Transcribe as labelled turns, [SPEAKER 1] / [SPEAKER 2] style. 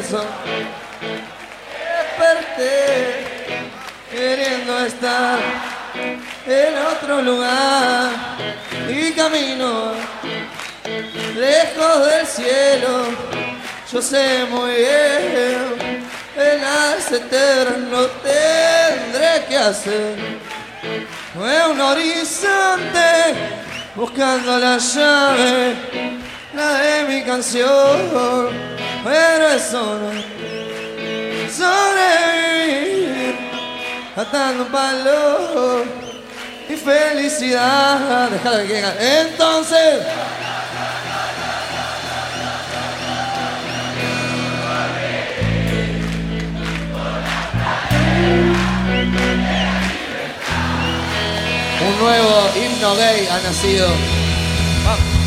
[SPEAKER 1] desperté queriendo estar en otro lugar y camino lejos del cielo. Yo sé muy bien, en las eterno tendré que hacer. Fue un horizonte buscando la llave, la de mi canción, pero eso no sobrevivir atando un palo y felicidad. Déjalo que llegue. Entonces. Un nuevo himno gay ha nacido. Vamos.